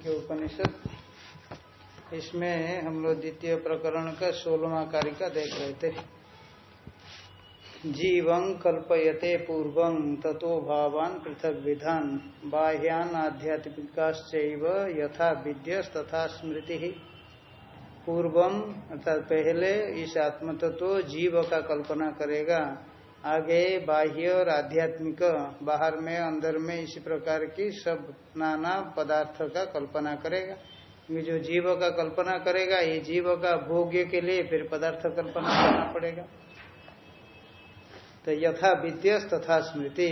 के उपनिषद। इसमें हम लोग द्वितीय प्रकरण का सोलवा कारिका देख रहे थे। जीवं कल्पयते पूर्व ततो भावान पृथक विधान बाह्यान आध्यात्मिकाश्च यथा विद्य तथा स्मृति। पूर्वम अर्थात पहले इस आत्म तत्व जीव का कल्पना करेगा आगे बाह्य और आध्यात्मिक बाहर में अंदर में इसी प्रकार की सब नाना पदार्थ का कल्पना करेगा। ये जो जीव का कल्पना करेगा ये जीव का भोग्य के लिए फिर पदार्थ कल्पना करना पड़ेगा। तो यथा विद्यस तथा स्मृति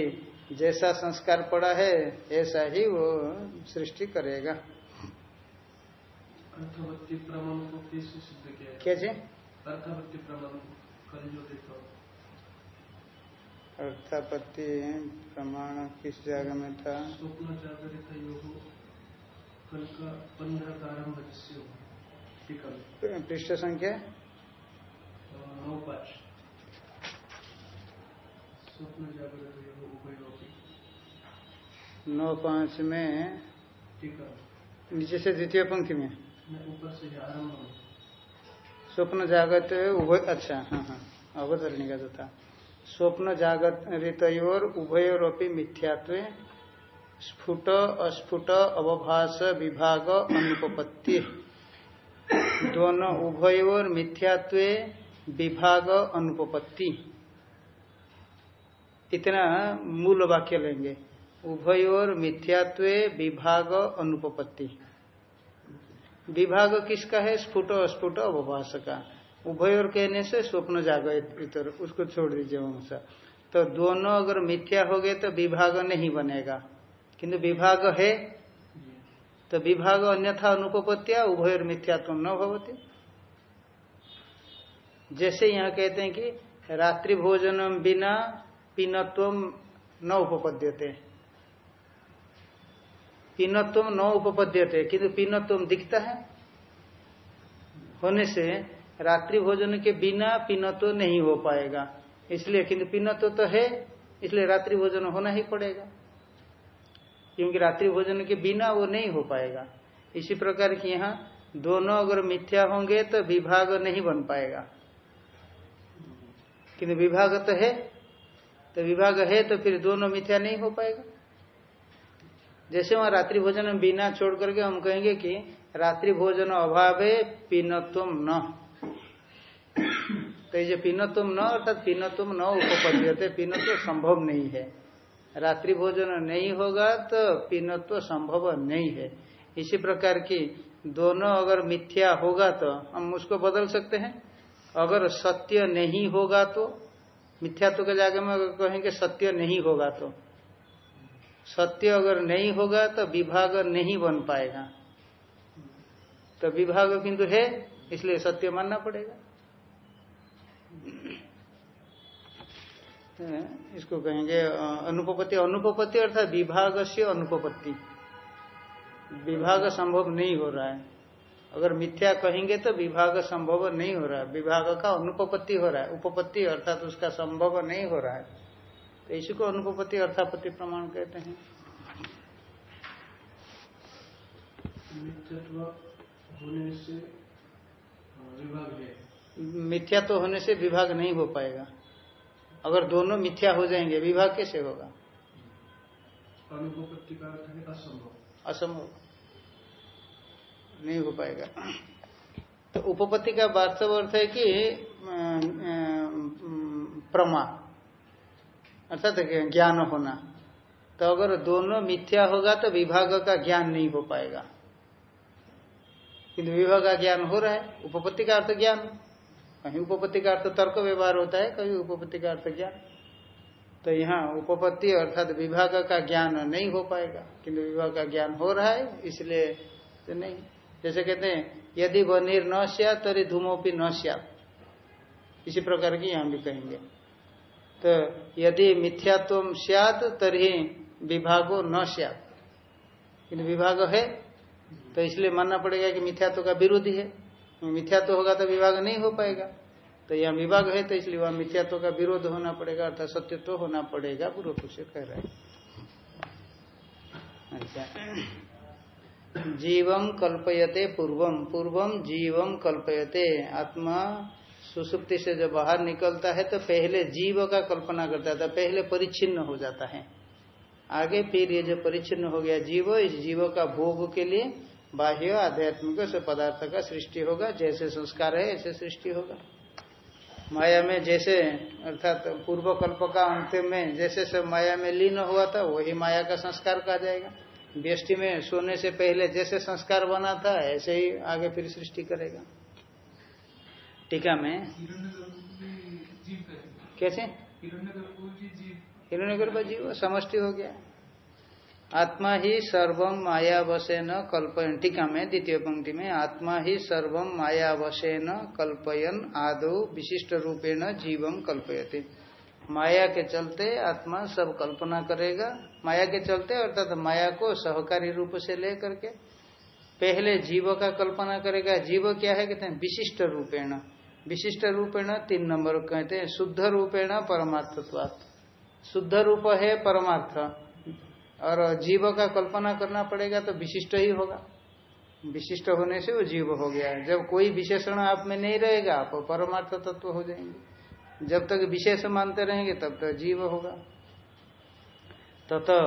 जैसा संस्कार पड़ा है ऐसा ही वो सृष्टि करेगा। क्या जी अर्थवत्ती प्रमाण कल जो देखो अर्थापत्ति प्रमाण किस जगह में था? स्वप्न जागरित पृष्ठ संख्या? नौ पाँच। स्वप्न जागृत नौ पाँच में नीचे से द्वितीय पंक्ति में? ऊपर से आरंभ स्वप्न जागत उभय अच्छा हाँ हाँ अवतरणी का जो था। स्वप्न जागत ऋतोर उभयोरपि मिथ्यात्व स्फुट अस्फुट अवभाष विभाग अनुपपत्ति। दोनों उभयोर मिथ्यात्व विभाग अनुपपत्ति। इतना मूल वाक्य लेंगे। उभयोर मिथ्यात्व विभाग अनुपपत्ति। विभाग किसका है? स्फुट अस्फुट अवभाष का। उभय और कहने से स्वप्न जागृत उसको छोड़ दीजिए वंश। तो दोनों अगर मिथ्या हो गए तो विभाग नहीं बनेगा। किंतु विभाग है तो विभाग अन्यथा अनुपत्या उभय और मिथ्या तो न भवती। जैसे यहाँ कहते हैं कि रात्रि भोजन बिना पीनत्व न उपपद्यते। पीनत्व न उपपद्यते, किंतु पीनत्व दिखता है। होने से रात्रि भोजन के बिना पीनत्व तो नहीं हो पाएगा। इसलिए किंतु पीनत्व तो है, इसलिए रात्रि भोजन होना ही पड़ेगा। क्योंकि रात्रि भोजन के बिना वो नहीं हो पाएगा। इसी प्रकार की यहाँ दोनों अगर मिथ्या होंगे तो विभाग नहीं बन पाएगा। किंतु विभाग तो है तो विभाग है तो फिर दोनों मिथ्या नहीं हो पाएगा। जैसे वहाँ रात्रि भोजन बिना छोड़ करके हम कहेंगे कि रात्रि भोजन अभाव है पीनत्व न। तो ये पिनत्व न, अर्थात पिनत्व न उपपद्यते पिनत्व संभव नहीं है। रात्रि भोजन नहीं होगा तो पिनत्व संभव नहीं है। इसी प्रकार की दोनों अगर मिथ्या होगा तो हम उसको बदल सकते हैं। अगर सत्य नहीं होगा तो मिथ्यात्व के जागे में अगर कहेंगे सत्य नहीं होगा तो। सत्य अगर नहीं होगा तो विभाग नहीं बन पाएगा। तो विभाग किंतु है, इसलिए सत्य मानना पड़ेगा। इसको कहेंगे अनुपपत्ति। अनुपपत्ति अर्थात विभाग से अनुपपत्ति। विभाग संभव नहीं हो रहा है। अगर मिथ्या कहेंगे तो विभाग संभव नहीं हो रहा है। विभाग का अनुपपत्ति हो रहा है। उपपत्ति अर्थात उसका संभव नहीं हो रहा है। तो इसी को अनुपपत्ति अर्थापत्ति प्रमाण कहते हैं। होने से विभाग है। मिथ्या तो होने से विभाग नहीं हो पाएगा। अगर दोनों मिथ्या हो जाएँगे, विभाग कैसे होगा? असंभव। नहीं हो पाएगा। तो उपपत्ति का वास्तव अर्थ है कि प्रमा, अर्थात ज्ञान होना। तो अगर दोनों मिथ्या होगा तो विभाग का ज्ञान नहीं हो पाएगा। किंतु विभाग का ज्ञान हो रहा है, उपपत्ति का अर्थ ज्ञान। कहीं उपपत्ति का अर्थ तर्क व्यवहार होता है, कहीं उपपत्ति का अर्थ ज्ञान। तो यहाँ उपपत्ति अर्थात विभाग का ज्ञान नहीं हो पाएगा, किंतु विभाग का ज्ञान हो रहा है, इसलिए तो नहीं। जैसे कहते हैं, यदि वनीर न सिया, तरी धूमोपी न सिया। इसी प्रकार की यहाँ भी कहेंगे। तो यदि मिथ्यात्व सियात तरी विभागो न सियात। विभाग है तो इसलिए मानना पड़ेगा कि मिथ्यात्व का विरोधी है। मिथ्या तो होगा तो विभाग नहीं हो पाएगा। तो यहाँ विभाग है तो इसलिए वह मिथ्यात्व का विरोध होना पड़ेगा, अर्थात सत्य तो होना पड़ेगा, पूर्व से कह रहे हैं। अच्छा। जीवम कल्पयते पूर्वम पूर्वम जीवम कल्पयते। आत्मा सुसुप्ति से जब बाहर निकलता है तो पहले जीव का कल्पना करता था पहले परिच्छिन्न हो जाता है। आगे फिर ये जो परिच्छिन्न हो गया जीव, इस जीव का भोग के लिए बाह्य आध्यात्मिक से पदार्थ का सृष्टि होगा जैसे संस्कार है ऐसे सृष्टि होगा। माया में जैसे अर्थात पूर्व कल्प का अंत में जैसे सब माया में लीन हुआ था वही माया का संस्कार कहा जाएगा। व्यष्टि में सोने से पहले जैसे संस्कार बना था ऐसे ही आगे फिर सृष्टि करेगा। टीका में कैसे? हिरण्यगर्भ जीव समष्टि हो गया। आत्मा ही सर्वम मायावशेन कल्पयन। टीका में द्वितीय पंक्ति में, आत्मा ही सर्वम मायावशेन कल्पयन, आदो विशिष्ट रूपेण जीवम कल्पयते। माया के चलते आत्मा सब कल्पना करेगा। माया के चलते, अर्थात माया को सहकारी रूप से ले करके पहले जीव का कल्पना करेगा। जीव क्या है, कहते हैं, विशिष्ट रूपेण। विशिष्ट रूपेण तीन नंबर कहते हैं, शुद्ध रूपेण परमार्थत्वात्। शुद्ध रूप है परमार्थ। और जीव का कल्पना करना पड़ेगा तो विशिष्ट ही होगा। विशिष्ट होने से वो जीव हो गया जब कोई विशेषण आप में नहीं रहेगा, आप परमार्थ तत्व हो जाएँगे। जब तक विशेष मानते रहेंगे, तब तक जीव होगा। तत तो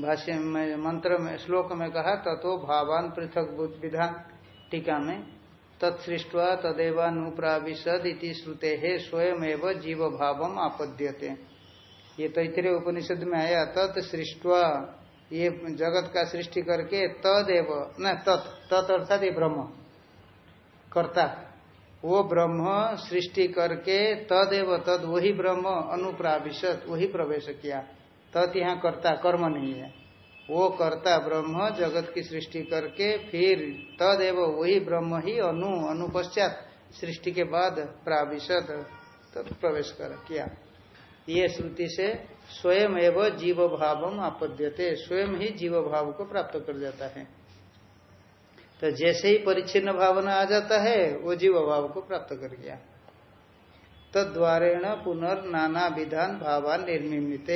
भाष्य में, मंत्र में, श्लोक में कहा तत्व भावान पृथक विधान टीका में तत्सृष्टवा तदेवानुप्राविशद इति श्रुते स्वयं जीव भाव आपद्यते। ये तैतरे उपनिषद में आया तत्सृष्टवा ये जगत का सृष्टि करके तदेव, न, तत् तत् अर्थात ये ब्रह्म, कर्ता। वो ब्रह्म सृष्टि करके तदेव, तद, वही ब्रह्म अनुप्राविशत, वही प्रवेश किया। तत् यहाँ कर्ता, कर्म नहीं है। वो कर्ता ब्रह्म जगत की सृष्टि करके फिर तदेव, वही ब्रह्म ही अनु, अनुपश्चात, सृष्टि के बाद प्राविशत, तत् प्रवेश कर, किया। ये श्रुति से स्वयं एवं जीव भाव आपद्यते स्वयं ही जीव भाव को प्राप्त कर जाता है। तो जैसे ही परिच्छिन्न भावना आ जाता है वो जीव भाव को प्राप्त कर गया। तो द्वारेण पुनर्नाना विधान भावान निर्मित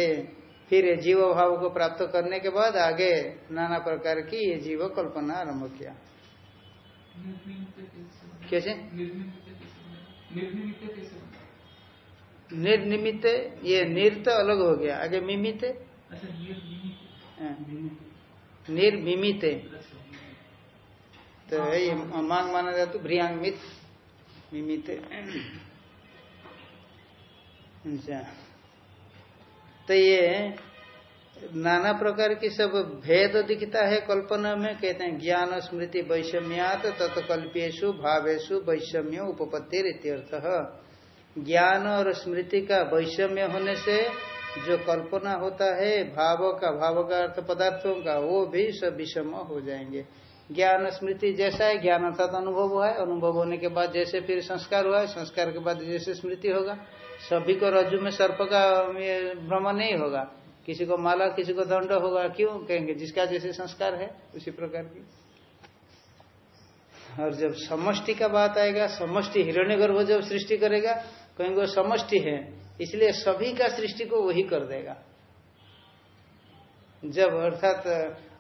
फिर जीव भाव को प्राप्त करने के बाद आगे नाना प्रकार की ये जीव कल्पना आरंभ किया। कैसे निर्निमित ये निर्त अलग हो गया। आगे मिमित। हाँ। निर्मिमित तो ये मांग माना जाए तो भ्रियांगमित मिमित। अच्छा। तो ये नाना प्रकार की सब भेद दिखता है कल्पना में कहते हैं ज्ञान स्मृति वैषम्यात तत्कल्पेशु भावेशु वैषम्य उपपत्ति इत्यर्थ। ज्ञान और स्मृति का वैषम्य होने से जो कल्पना होता है, भाव का भाव का अर्थ पदार्थों का, वो भी सब विषम हो जाएँगे। ज्ञान, स्मृति जैसा है, ज्ञान अर्थात अनुभव हुआ है। अनुभव होने के बाद जैसे फिर संस्कार हुआ है, संस्कार के बाद जैसे स्मृति होगा। सभी को रज्जु में सर्प का भ्रमण नहीं होगा। किसी को माला, किसी को दंड होगा। क्यों कहेंगे? जिसका जैसे संस्कार है, उसी प्रकार की। और जब समष्टि का बात आएगा, समष्टि हिरण्य गर्भ जब सृष्टि करेगा कहेंगे, वो समष्टि है। इसलिए सभी का सृष्टि को वही कर देगा। जब अर्थात,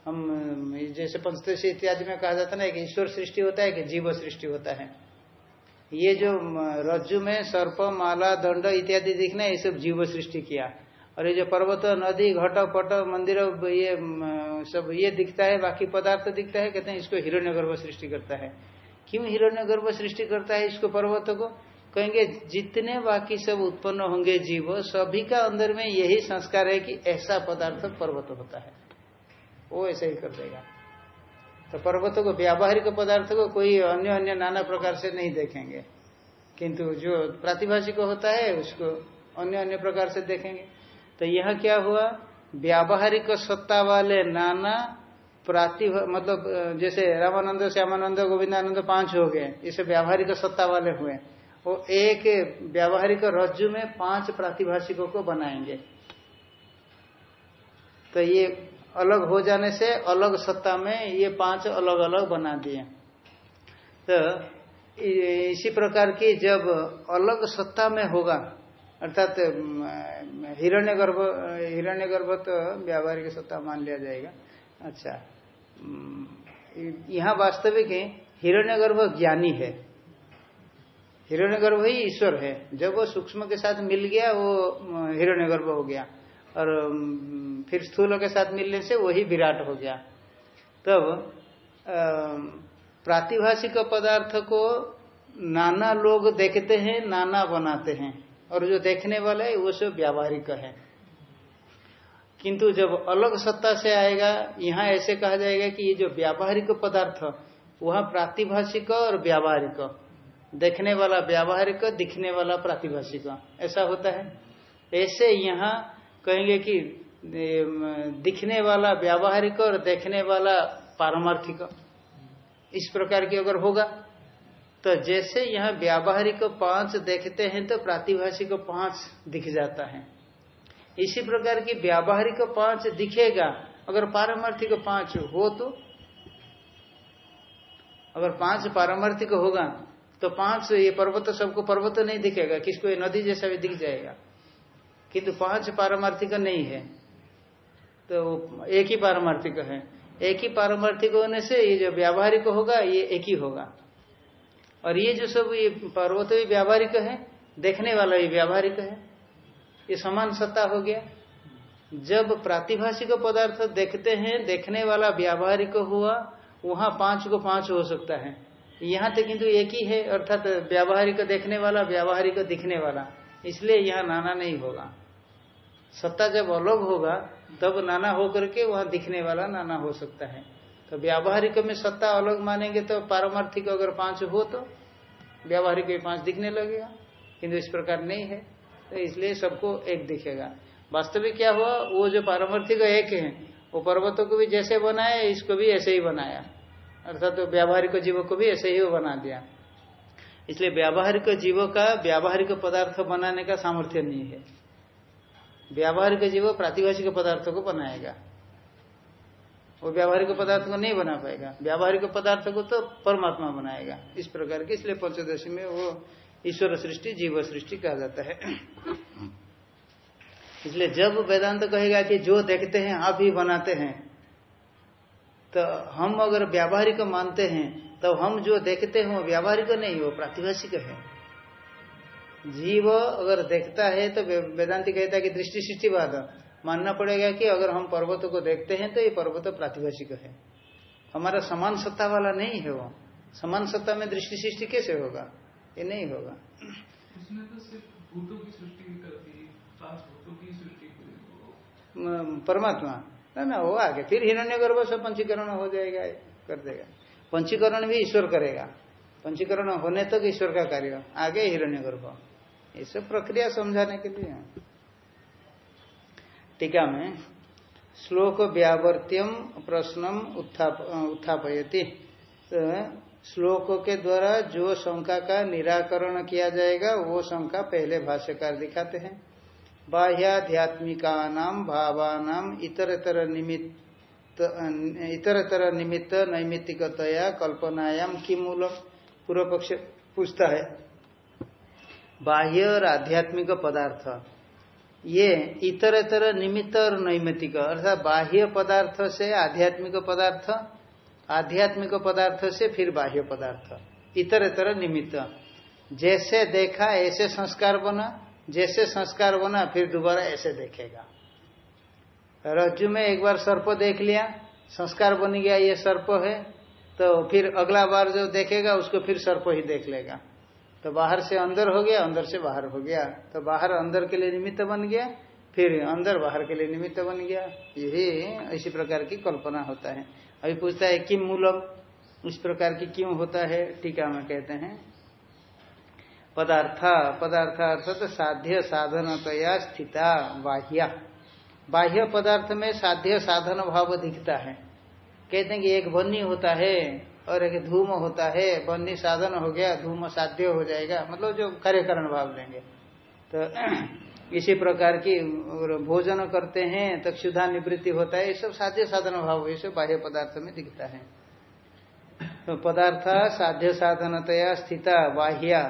हम, जैसे पंचदशी इत्यादि में कहा जाता है कि ईश्वर सृष्टि होता है कि जीव सृष्टि होता है। ये जो रज्जु में सर्प, माला, दंड इत्यादि दिखना, ये सब जीव सृष्टि किया। और ये जो पर्वत, नदी, घट, पट, मंदिर, ये, सब ये दिखता है, बाकी पदार्थ दिखता है, कहते हैं इसको हिरण्य गर्भ सृष्टि करता है। क्यों हिरण्य गर्भ सृष्टि करता है इसको पर्वत को? कहेंगे, जितने बाकी सब उत्पन्न होंगे जीव, सभी का अंदर में यही संस्कार है कि ऐसा पदार्थ पर्वत होता है। वो ऐसे ही कर देगा। तो पर्वतों को, व्यावहारिक पदार्थ को कोई अन्य अन्य नाना प्रकार से नहीं देखेंगे। किंतु जो प्रातिभाषिक होता है, उसको अन्य अन्य प्रकार से देखेंगे। तो यह क्या हुआ? व्यावहारिक सत्ता वाले नाना प्रातिभा मतलब जैसे रामानंद, श्यामानंद, गोविंदानंद पाँच हो गए, इसे व्यावहारिक सत्ता वाले हुए। वो एक व्यावहारिक रज्जु में पाँच प्रातिभाषिकों को बनाएँगे। तो ये अलग हो जाने से अलग सत्ता में ये पाँच अलग अलग बना दिए। तो इसी प्रकार की जब अलग सत्ता में होगा, अर्थात हिरण्य गर्भ हिरण्य गर्भ तो व्यावहारिक सत्ता मान लिया जाएगा। अच्छा यहाँ वास्तविक हिरण्यगर्भ ज्ञानी है। हिरण्यगर्भ ही ईश्वर है। जब वो सूक्ष्म के साथ मिल गया, वो हिरण्यगर्भ हो गया। और फिर स्थूल के साथ मिलने से वही विराट हो गया। तब प्रातिभाषिक पदार्थ को नाना लोग देखते हैं, नाना बनाते हैं। और जो देखने वाला है, वो सब व्यावहारिक है। किंतु जब अलग सत्ता से आएगा, यहाँ ऐसे कहा जाएगा कि ये जो व्यावहारिक पदार्थ, वह प्रातिभाषिक और व्यावहारिक। देखने वाला, व्यावहारिक, दिखने वाला प्रातिभाषिक। ऐसा होता है। ऐसे यहाँ कहेंगे कि दिखने वाला व्यावहारिक और देखने वाला पारमार्थिक। इस प्रकार की अगर होगा तो जैसे यहाँ व्यावहारिक पाँच देखते हैं तो प्रातिभाषिक पाँच दिख जाता है। इसी प्रकार की व्यावहारिक पाँच दिखेगा। अगर पारमार्थिक पाँच हो तो अगर पाँच पारमार्थिक होगा तो पाँच ये पर्वत सबको पर्वत नहीं दिखेगा, किसको? ये नदी जैसा भी दिख जाएगा। किंतु पाँच पारमार्थिक नहीं है। तो एक ही पारमार्थिक है। एक ही पारमार्थिक होने से ये जो व्यावहारिक होगा, ये एक ही होगा। और ये जो सब ये पर्वत भी व्यावहारिक है, देखने वाला भी व्यावहारिक है, ये समान सत्ता हो गया। जब प्रातिभाषिक पदार्थ देखते हैं, देखने वाला व्यावहारिक हुआ, वहाँ पाँच को पाँच हो सकता है। यहाँ तो किंतु एक ही है, अर्थात व्यावहारिक देखने वाला, व्यावहारिक दिखने वाला। इसलिए यहाँ नाना नहीं होगा। सत्ता जब अलग होगा, तब नाना होकर के वहाँ दिखने वाला नाना हो सकता है। तो व्यावहारिक में सत्ता अलग मानेंगे तो पारमार्थिक अगर पाँच हो तो व्यावहारिक पाँच दिखने लगेगा। किंतु इस प्रकार नहीं है। तो इसलिए सबको एक दिखेगा। वास्तविक क्या हुआ? वो जो पारमार्थिक एक है, वो पर्वतों को भी जैसे बनाया, इसको भी ऐसे ही बनाया। अर्थात तो व्यावहारिक जीवों को भी ऐसे ही बना दिया। इसलिए व्यावहारिक जीवों का व्यावहारिक पदार्थ बनाने का सामर्थ्य नहीं है। व्यावहारिक जीव प्रातिभाषिक पदार्थों को बनाएगा। वो व्यावहारिक पदार्थ को नहीं बना पाएगा। व्यावहारिक पदार्थ को तो परमात्मा बनाएगा। इस प्रकार के इसलिए पंचदशी में वो ईश्वर सृष्टि, जीव सृष्टि कहा जाता है। इसलिए जब वेदांत कहेगा कि जो देखते हैं आप ही बनाते हैं तो हम अगर व्यावहारिक मानते हैं तो हम जो देखते हैं वो व्यावहारिक नहीं वो प्रातिभाषिक है। जीव अगर देखता है तो वेदांति कहता है कि दृष्टि सृष्टिवाद मानना पड़ेगा कि अगर हम पर्वत को देखते हैं तो ये पर्वत प्रातिभाषिक है। हमारा समान सत्ता वाला नहीं है वो। समान सत्ता में दृष्टि सृष्टि कैसे होगा? ये नहीं होगा। तो परमात्मा। ना ना वो आगे फिर हिरण्य गर्भ से पंचीकरण हो जाएगा, कर देगा। पंचीकरण भी ईश्वर करेगा। पंचीकरण होने तक तो ईश्वर का कार्य। आगे हिरण्य गर्भ ये सब प्रक्रिया समझाने के लिए। टीका में श्लोक व्यावर्त्यम प्रश्नम उत्थापयति। तो श्लोक के द्वारा जो शंका का निराकरण किया जाएगा, वो शंका पहले भाष्यकार दिखाते हैं। बाह्याध्यात्मिका नाम भावानाम इतरतर निमित्त इतरतर निमित्त नैमित्तिकतया कल्पनायाम की मूल पूर्व पक्ष पूछता है। बाह्य और आध्यात्मिक पदार्थ। ये इतरतर निमित्त और नैमित्तिक, अर्थात बाह्य पदार्थ से आध्यात्मिक पदार्थ आध्यात्मिक पदार्थ से फिर बाह्य पदार्थ। इतर इतर निमित्त। जैसे देखा, ऐसे संस्कार बना। जैसे संस्कार बना, फिर दोबारा ऐसे देखेगा। रज्जु में एक बार सर्प देख लिया, संस्कार बन गया, ये सर्प है तो फिर अगला बार जो देखेगा, उसको फिर सर्प ही देख लेगा। तो बाहर से अंदर हो गया, अंदर से बाहर हो गया। तो बाहर अंदर के लिए निमित्त बन गया, फिर अंदर बाहर के लिए निमित्त बन गया। यही इसी प्रकार की कल्पना होता है। अभी पूछता है, किम मूलम? इस प्रकार की क्यों होता है? टीका में कहते हैं। पदार्थ पदार्थ अर्थात साध्य साधनतया स्थिता, बाह्य। बाह्य पदार्थ में साध्य साधन भाव दिखता है। कहते हैं कि एक बन्नी होता है और एक धूम होता है। बन्नी साधन हो गया, धूम साध्य हो जाएगा। मतलब जो कार्यकरण भाव लेंगे तो इसी प्रकार की भोजन करते हैं तो क्षुधा निवृत्ति होता है, ये सब साध्य साधन भाव, ये सब बाह्य पदार्थ में दिखता है। तो पदार्थ साध्य साधनतया स्थिता, बाह्या।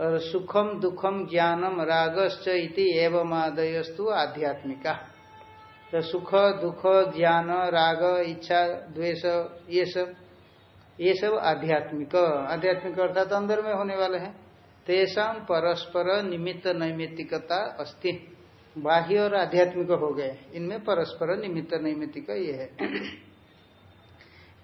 और सुखम दुखम ज्ञानम रागश्च इति एवं आदयस्तु आध्यात्मिका। तो सुख, दुख, ज्ञान, राग, इच्छा, द्वेष, ये सब ये सब आध्यात्मिक। आध्यात्मिक अर्थात अंदर में होने वाले हैं। तेषा परस्पर निमित्त नैमित्तिकता अस्ति। बाह्य और आध्यात्मिक हो गए। इनमें परस्पर निमित्त नैमित्तिक ये है।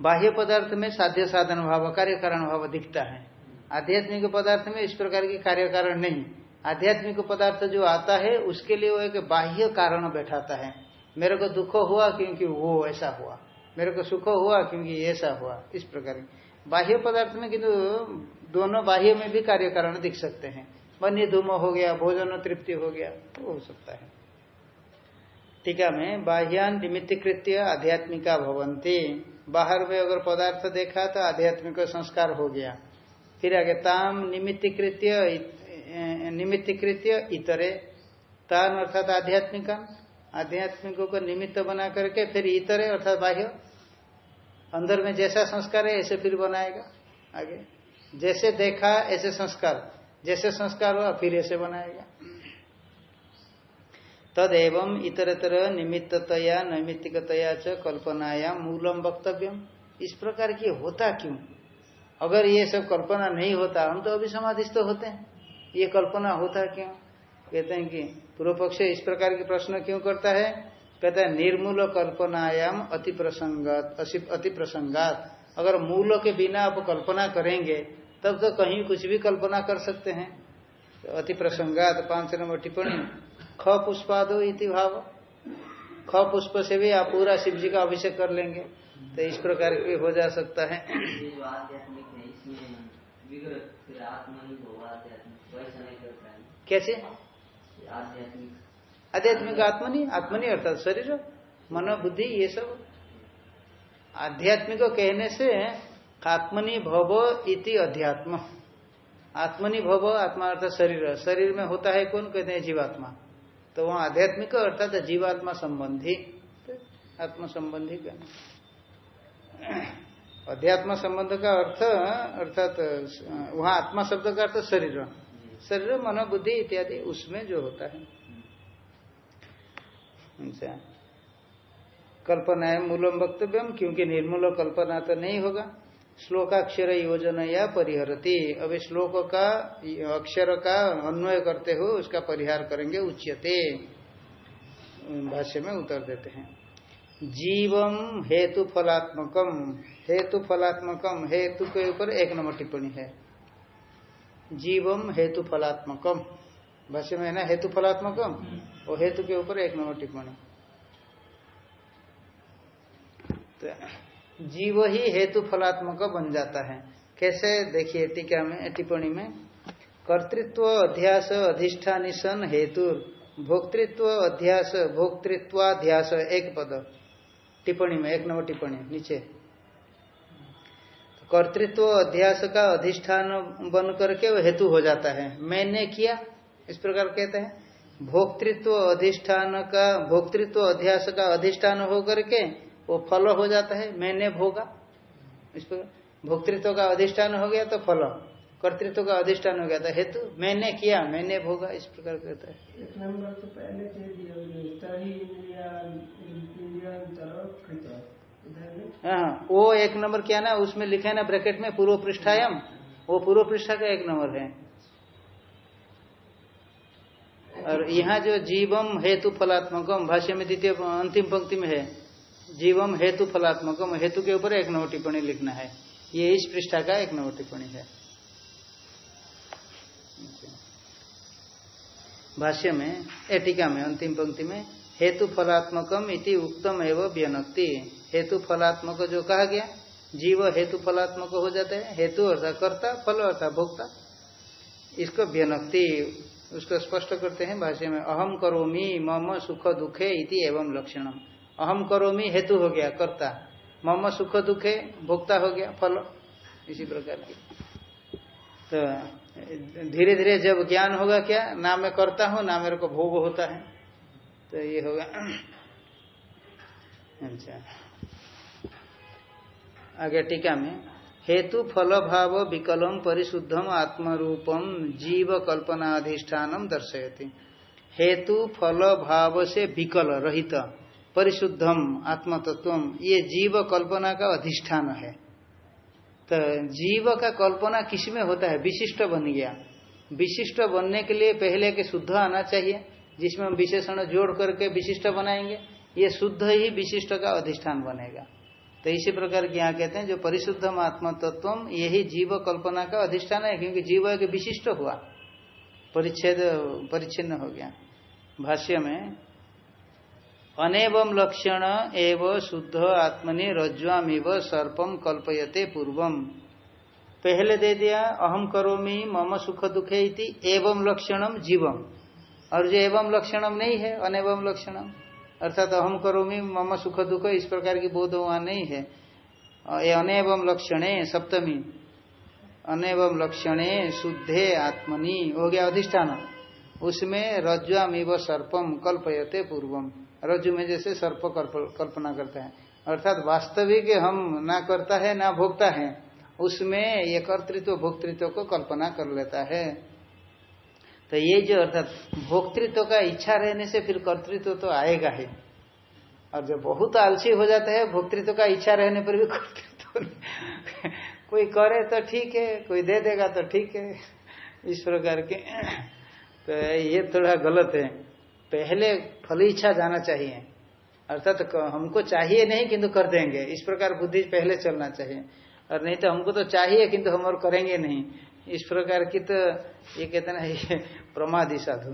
बाह्य पदार्थ में साध्य साधन भाव, कार्य कारण भाव दिखता है। आध्यात्मिक पदार्थ में इस प्रकार की कार्य कारण नहीं। आध्यात्मिक पदार्थ जो आता है, उसके लिए वो एक बाह्य कारण बैठाता है। मेरे को दुख हुआ क्योंकि वो ऐसा हुआ। मेरे को सुख हुआ क्योंकि ऐसा हुआ। इस प्रकार बाह्य पदार्थ में किंतु दोनों बाह्य में भी कार्य कारण दिख सकते हैं। वन्य धूम हो गया, भोजन तृप्ति हो गया तो हो सकता है। टीका में बाह्यान निमित्तीकृत्य आध्यात्मिका भवंती। बाहर में अगर पदार्थ देखा तो आध्यात्मिक संस्कार हो गया। फिर आगे, ताम निमित्तीकृत्य निमित्तीकृत्य इतरे। तान अर्थात आध्यात्मिक आध्यात्मिकों को निमित्त बना करके फिर इतरे अर्थात बाह्य। अंदर में जैसा संस्कार है, ऐसे फिर बनाएगा आगे। जैसे देखा, ऐसे संस्कार। जैसे संस्कार हुआ, फिर ऐसे बनाएगा। तदेव इतरतर निमित्ततया, नैमित्तिकतया च कल्पनाया मूलम वक्तव्यम। इस प्रकार की होता क्यों? अगर ये सब कल्पना नहीं होता, हम तो अभी समाधिस्थ होते हैं। ये कल्पना होता क्यों? कहते हैं कि पूर्व पक्ष इस प्रकार के प्रश्न क्यों करता है? कहता है, निर्मूल कल्पनायाम अति प्रसंगात अति प्रसंगात अगर मूल के बिना आप कल्पना करेंगे, तब तो कहीं कुछ भी कल्पना कर सकते हैं। तो अति प्रसंगात पाँच नंबर टिप्पणी ख पुष्पादो इति भाव। ख पुष्प से भी आप पूरा शिव जी का अभिषेक कर लेंगे तो इस प्रकार भी हो जा सकता है। कैसे? आध्यात्मिक आत्मनि आत्मनि अर्थात शरीर मन बुद्धि ये सब। आध्यात्मिक कहने से आत्मनि भव इति अध्यात्म। आत्मनि भव, आत्मा अर्थात शरीर। शरीर में होता है कौन? कहते हैं जीवात्मा। तो वहाँ आध्यात्मिक अर्थात जीवात्मा संबंधी। आत्मा संबंधी कहना। अध्यात्म संबंध का अर्थ, अर्थात, वहाँ आत्मा शब्द का अर्थ शरीर। शरीर, मन, बुद्धि इत्यादि, उसमें जो होता है। अच्छा। कल्पना है मूलम वक्तव्यम, क्योंकि निर्मूल कल्पना तो नहीं होगा। श्लोकाक्षर योजना या परिहरती। अभी श्लोक का, अक्षर का अन्वय करते हो उसका परिहार करेंगे, उच्यते। भाष्य में उतर देते हैं। जीवम हेतु फलात्मकम हेतु फलात्मकम हेतु के ऊपर एक नंबर टिप्पणी है। जीवम हेतु फलात्मकम भाष्य में है ना हेतु फलात्मकम और हेतु के ऊपर एक नंबर टिप्पणी। तो जीव ही हेतु फलात्मक बन जाता है। कैसे? देखिए टीका में टिप्पणी में। कर्तृत्व अध्यास अधिष्ठान सन हेतु भोक्तृत्व अध्यास भोक्तृत्वाध्यास एक पद। टिप्पणी में एक नंबर टिप्पणी, नीचे। कर्तृत्व अध्यास का अधिष्ठान बन करके वो हेतु हो जाता है। मैंने किया, इस प्रकार कहते हैं। भोक्तृत्व अधिष्ठान का, भोक्तृत्व अध्यास का अधिष्ठान हो करके वो फल हो जाता है, मैंने भोगा। इस प्रकार, भोक्तृत्व का अधिष्ठान हो गया तो फल। कर्तृत्व का अधिष्ठान हो गया था हेतु, मैंने किया, मैंने भोगा, इस प्रकार कहता है। एक नंबर तो पहले हाँ वो एक नंबर क्या ना, उसमें लिखा है ना ब्रैकेट में पूर्व पृष्ठायाम वो पूर्व पृष्ठा का एक नंबर है। और यहाँ जो जीवम हेतु फलात्मकम भाष्य में द्वितीय अंतिम पंक्ति में है। जीवम हेतु फलात्मकम, हेतु के ऊपर एक नव टिप्पणी लिखना है। ये इस पृष्ठा का एक नव टिप्पणी है। भाष्य में, एटिका में, अंतिम पंक्ति में हेतु फलात्मकम इति एवं व्यनक्ति। हेतु फलात्मक जो कहा गया, जीव हेतु फलात्मक हो जाता है। हेतु अर्थात कर्ता, फल अर्थात भोक्ता। इसको व्यनक्ति, उसको स्पष्ट करते हैं भाष्य में अहम करोमी मम सुख दुखे इति एवं लक्षणम। अहम करोमी हेतु हो गया, कर्ता। मम सुख दुखे, भोक्ता हो गया, फल। इसी प्रकार तो धीरे धीरे जब ज्ञान होगा क्या ना मैं करता हूँ ना मेरे को भोग होता है। तो ये होगा। अच्छा। आगे टीका में, हेतु फल भाव विकलम परिशुद्धम आत्मरूपम जीव कल्पना अधिष्ठान दर्शयती। हेतु फल भाव से विकल, रहित, परिशुद्धम आत्मतत्व ये जीव कल्पना का अधिष्ठान है। तो जीव का कल्पना किसमें होता है? विशिष्ट बन गया। विशिष्ट बनने के लिए पहले के शुद्ध आना चाहिए। जिसमें हम विशेषण जोड़ करके विशिष्ट बनाएँगे, ये शुद्ध ही विशिष्ट का अधिष्ठान बनेगा। तो इसी प्रकार की यहाँ कहते हैं, जो परिशुद्ध आत्म तत्व यही जीव कल्पना का अधिष्ठान है, क्योंकि जीव एक विशिष्ट हुआ। परिच्छेद, परिच्छिन्न हो गया। भाष्य में, अनेवम लक्षण एव शुद्ध आत्मनि रज्वामिव सर्पम कल्पयते पूर्वम। पहले दे दिया अहम करोमी, मम सुख दुखे इति, एवं लक्षणम जीवम। और जो एवं लक्षणम नहीं है अनेवम लक्षणम। अर्थात अहम करोमी, मम सुख दुख, इस प्रकार की बोध वहाँ नहीं है। ये अनेवम लक्षणे, सप्तमी। अनेवम लक्षणे, शुद्धे, आत्मनि, हो गया अधिष्ठान। उसमें रज्वामिव सर्पम कल्पयते पूर्वम रज्जु में जैसे सर्प कल्पना करता है। अर्थात वास्तविक हम ना करता है, ना भोगता है, उसमें ये कर्तृत्व, भोक्तृत्व को कल्पना कर लेता है। तो ये जो अर्थात भोक्तृत्व का इच्छा रहने से फिर कर्तृत्व तो आएगा ही। और जब बहुत आलसी हो जाता है, भोक्तृत्व का इच्छा रहने पर भी कर्तृत्व कोई करे तो ठीक है, कोई दे देगा तो ठीक है। इस प्रकार के। तो ये थोड़ा गलत है। पहले फल इच्छा जाना चाहिए। अर्थात तो हमको चाहिए नहीं, किंतु कर देंगे। इस प्रकार बुद्धि पहले चलना चाहिए। और नहीं तो हमको तो चाहिए, किंतु हम और करेंगे नहीं। इस प्रकार की तो ये कहते ना, ये प्रमादी साधु।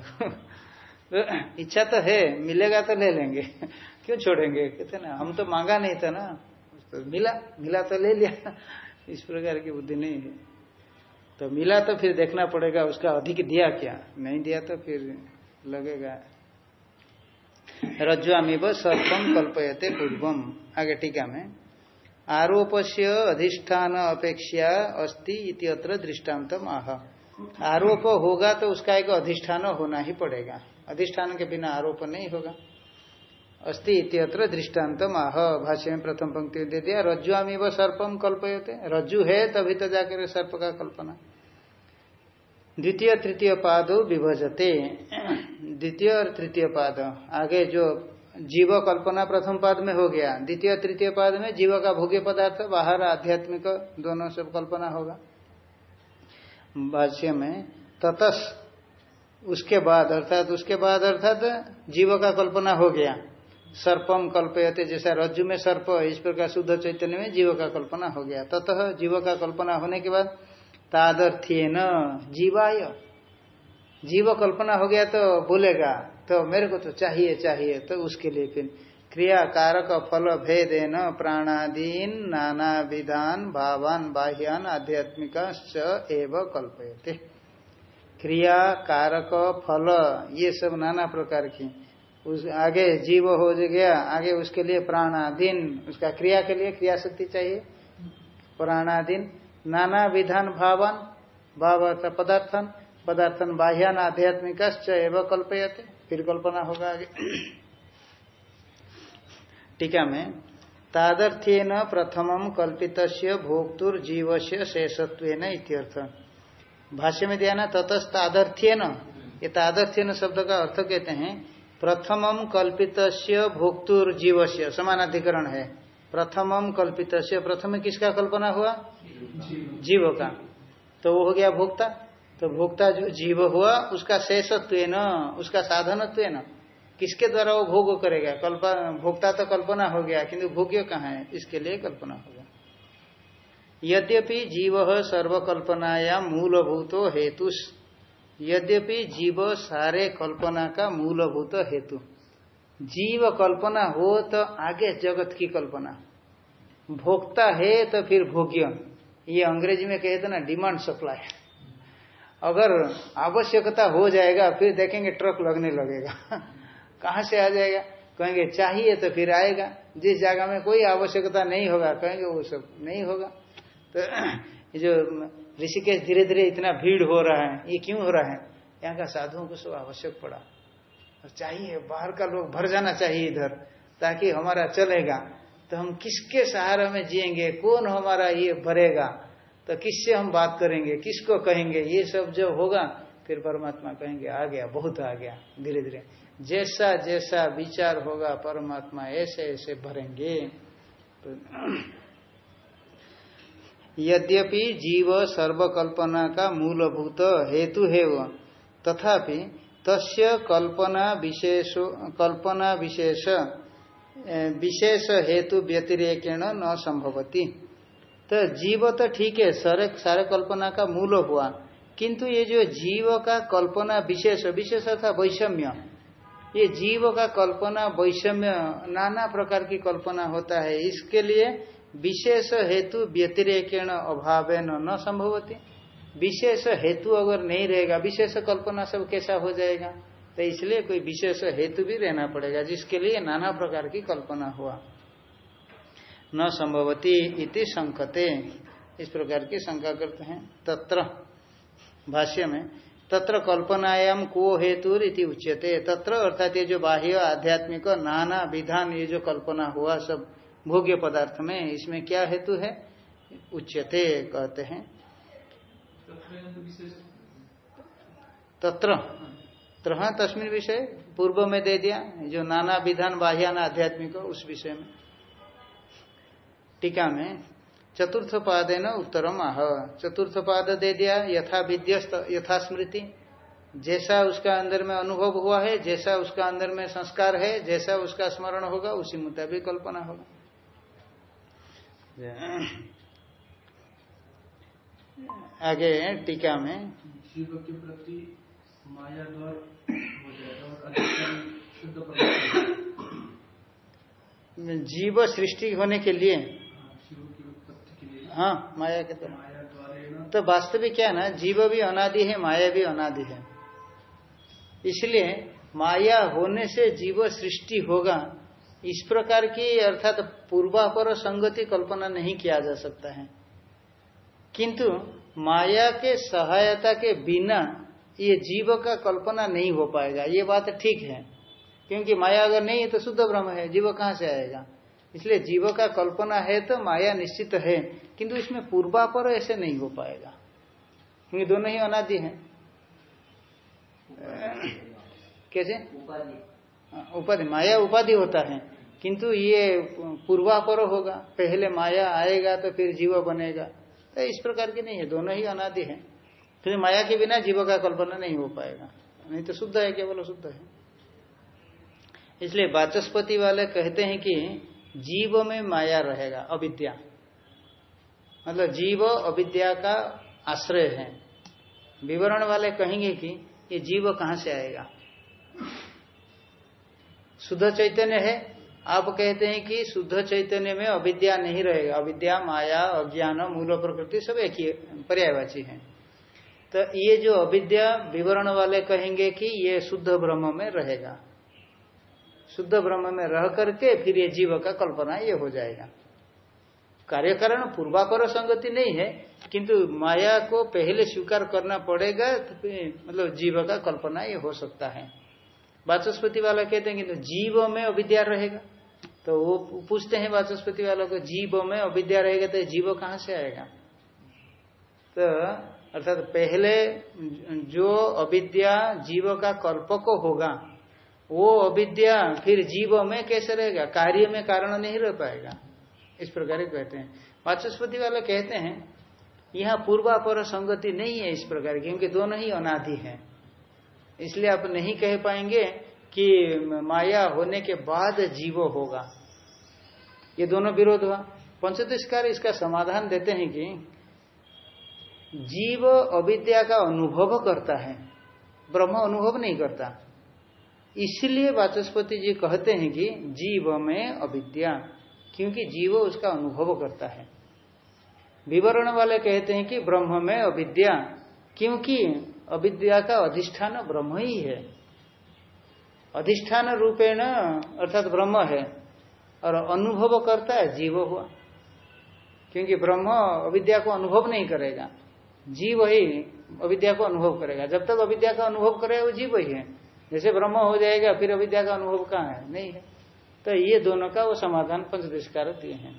तो इच्छा तो है, मिलेगा तो ले लेंगे। क्यों छोड़ेंगे? कहते ना, हम तो मांगा नहीं था ना। तो मिला मिला तो ले लिया। इस प्रकार की बुद्धि नहीं है। तो मिला तो फिर देखना पड़ेगा, उसका अधिक दिया क्या? नहीं दिया तो फिर लगेगा। रज्वामीव सर्पम कल्पयते पूर्वम आगे टीका में। आरोप से अधिष्ठान अपेक्षा अस्ति इति अत्र दृष्टान्तम आह। आरोप होगा तो उसका एक अधिष्ठान होना ही पड़ेगा। अधिष्ठान के बिना आरोप नहीं होगा। अस्ति इत्यत्र दृष्टान्तम आह। भाष्य में प्रथम पंक्ति दे दिया रज्जुआमी व सर्पम कल्पयते। रज्जु है तभी तो जाकर सर्प का कल्पना। द्वितीय तृतीय पाद विभजते। द्वितीय और तृतीय पाद। आगे जो जीव कल्पना प्रथम पाद में हो गया। द्वितीय, तृतीय पाद में जीव का भोग्य पदार्थ, बाहर, आध्यात्मिक, दोनों सब कल्पना होगा। भाष्य में ततस उसके बाद, अर्थात उसके बाद, अर्थात जीव का कल्पना हो गया। सर्पम कल्पयते, जैसा रज्जु में सर्प, इस प्रकार शुद्ध चैतन्य में जीव का कल्पना हो गया। ततः जीव का कल्पना होने के बाद तादर्थ्य न जीवाय। जीव कल्पना हो गया तो बोलेगा तो मेरे को तो चाहिए चाहिए। तो उसके लिए फिर क्रिया कारक फल भेद न प्राणादीन नाना विधान भावान बाह्यान आध्यात्मिक एव कल्पयते। क्रिया कारक फल, ये सब नाना प्रकार की। उस आगे जीव हो गया, आगे उसके लिए प्राणाधीन उसका क्रिया के लिए क्रिया शक्ति चाहिए। प्राणाधीन नाना विधान भावन भाव पदार्थन पदार्थन बाह्यान आध्यात्मिक एवं कल्पयते। फिर कल्पना होगा आगे टीका में तादर्थ्यन प्रथम कल्पित भोक्तुर जीव से शेषत्व इत्यर्थ। भाष्य में दिया ना ततस्तादर्थ्यन ये तादर्थ्यन शब्द का अर्थ कहते हैं प्रथमम कल्पित भोक्तुर जीव से समानाधिकरण है। प्रथमम कल्पित प्रथम किसका कल्पना हुआ? जीव का। तो वो हो गया भोक्ता। तो भोक्ता जो जीव हुआ, उसका शेषत्व न उसका साधनत्व न किसके द्वारा वो भोग करेगा? कल्पना भोक्ता तो कल्पना हो गया, किंतु भोग्य कहाँ है? इसके लिए कल्पना होगा यद्यपि जीव सर्वकल्पनाया मूलभूतो हेतु, यद्यपि जीव सारे कल्पना का मूलभूत हेतु। जीव कल्पना हो तो आगे जगत की कल्पना। भोक्ता है तो फिर भोग्य ये अंग्रेज़ी में कहते ना, डिमांड सप्लाई। अगर आवश्यकता हो जाएगा, फिर देखेंगे ट्रक लगने लगेगा। कहाँ से आ जाएगा? कहेंगे, चाहिए तो फिर आएगा। जिस जगह में कोई आवश्यकता नहीं होगा, कहेंगे, वो सब नहीं होगा। तो जो ऋषिकेश धीरे धीरे इतना भीड़ हो रहा है, ये क्यों हो रहा है? यहाँ का साधुओं को सब आवश्यक पड़ा। और चाहिए, बाहर का लोग भर जाना चाहिए इधर, ताकि हमारा चलेगा। तो हम किसके सहारा में जिएँगे? कौन हमारा ये भरेगा? तो किससे हम बात करेंगे? किसको कहेंगे? ये सब जब होगा, फिर परमात्मा कहेंगे, आ गया, बहुत आ गया, धीरे धीरे। जैसा जैसा विचार होगा, परमात्मा ऐसे ऐसे भरेंगे। तो यद्यपि जीव सर्वकल्पना का मूलभूत हेतु है वह तथापि तस्य कल्पना विशेष कल्पना विशेष विशेष हेतु व्यतिरेकेण न संभवती। तो जीव तो ठीक है, सारे सारे कल्पना का मूल हुआ। किंतु ये जो जीव का कल्पना विशेष विशेष था वैषम्य। ये जीव का कल्पना वैषम्य, नाना प्रकार की कल्पना होता है। इसके लिए विशेष हेतु व्यतिरेकेण अभाव न संभवती। विशेष हेतु अगर नहीं रहेगा, विशेष कल्पना सब कैसा हो जाएगा? तो इसलिए कोई विशेष हेतु भी रहना पड़ेगा, जिसके लिए नाना प्रकार की कल्पना हुआ। न संभवती इति संकते। इस प्रकार की शंका करते हैं। तत्र, भाष्य में, तत्र कल्पनायाम को हेतु इति उच्यते। तत्र अर्थात ये जो बाह्य आध्यात्मिक नाना विधान, ये जो कल्पना हुआ सब भोग्य पदार्थ में, इसमें क्या हेतु है? उच्यते कहते हैं। तत्र त्र तस्मिन विषय पूर्व में दे दिया। जो नाना विधान बाह्य बाह्यान आध्यात्मिक, उस विषय में। टीका में चतुर्थ पादे न उत्तरम आह चतुर्थ पाद दे दिया यथा विद्यस्त यथा स्मृति। जैसा उसका अंदर में अनुभव हुआ है जैसा उसका अंदर में संस्कार है जैसा उसका स्मरण होगा उसी मुताबिक कल्पना होगा। आगे टीका में जीव के प्रति माया द्वार हो जाएगा और जीव सृष्टि होने के लिए शिव की उत्पत्ति के लिए हाँ माया के द्वारा तो वास्तविक क्या है ना, जीव भी अनादि है, माया भी अनादि है। इसलिए माया होने से जीव सृष्टि होगा, इस प्रकार की अर्थात पूर्वापर संगति कल्पना नहीं किया जा सकता है। किंतु माया के सहायता के बिना ये जीव का कल्पना नहीं हो पाएगा। ये बात ठीक है, क्योंकि माया अगर नहीं है तो शुद्ध ब्रह्म है, जीव कहाँ से आएगा? इसलिए जीव का कल्पना है तो माया निश्चित है। किंतु इसमें पूर्वापर ऐसे नहीं हो पाएगा। क्योंकि दोनों ही अनादि हैं। कैसे? उपाधि। माया उपाधि होता है। किंतु ये पूर्वापर होगा। पहले माया आएगा तो फिर जीव बनेगा। तो इस प्रकार की नहीं है। दोनों ही अनादि है। फिर माया के बिना जीव का कल्पना नहीं हो पाएगा। नहीं तो शुद्ध है केवल शुद्ध है। इसलिए वाचस्पति वाले कहते हैं कि जीव में माया रहेगा अविद्या। मतलब जीव अविद्या का आश्रय है। विवरण वाले कहेंगे कि ये जीव कहाँ से आएगा? शुद्ध चैतन्य है। आप कहते हैं कि शुद्ध चैतन्य में अविद्या नहीं रहेगा। अविद्या, माया, अज्ञान, मूल प्रकृति सब एक ही पर्यायवाची है। तो ये जो अविद्या विवरण वाले कहेंगे कि ये शुद्ध ब्रह्म में रहेगा। शुद्ध ब्रह्म में रह करके फिर ये जीव का कल्पना ये हो जाएगा। कार्यकरण पूर्वापर संगति नहीं है, किंतु माया को पहले स्वीकार करना पड़ेगा तो मतलब जीव का कल्पना ये हो सकता है। वाचस्पति वाला कहते हैं कि जीव में अविद्या रहेगा। तो वो पूछते हैं वाचस्पति वालों को, जीव में अविद्या रहेगा तो जीव कहाँ से आएगा? तो अर्थात तो पहले जो अविद्या जीव का कल्पक होगा, वो अविद्या फिर जीव में कैसे रहेगा? कार्य में कारण नहीं रह पाएगा। इस प्रकार कहते हैं। वाचस्पति वाले कहते हैं, यहाँ पूर्वापर संगति नहीं है इस प्रकार क्योंकि दोनों ही अनादि है। इसलिए आप नहीं कह पाएँगे कि माया होने के बाद जीव होगा। ये दोनों विरोध हुआ। पंचतिष्कार इसका समाधान देते हैं कि जीव अविद्या का अनुभव करता है, ब्रह्म अनुभव नहीं करता। इसलिए वाचस्पति जी कहते हैं कि जीव में अविद्या। क्योंकि जीव उसका अनुभव करता है। विवरण वाले कहते हैं कि ब्रह्म में अविद्या, क्योंकि अविद्या का अधिष्ठान ब्रह्म ही है। अधिष्ठान रूपेण अर्थात ब्रह्म है, और अनुभव करता है जीव हुआ। क्योंकि ब्रह्म अविद्या को अनुभव नहीं करेगा। जीव ही अविद्या को अनुभव करेगा। जब तक अविद्या का अनुभव करेगा वो जीव ही है। जैसे ब्रह्म हो जाएगा, फिर अविद्या का अनुभव कहाँ है? नहीं है। तो ये दोनों का वो समाधान पंचदेशकार दिए हैं।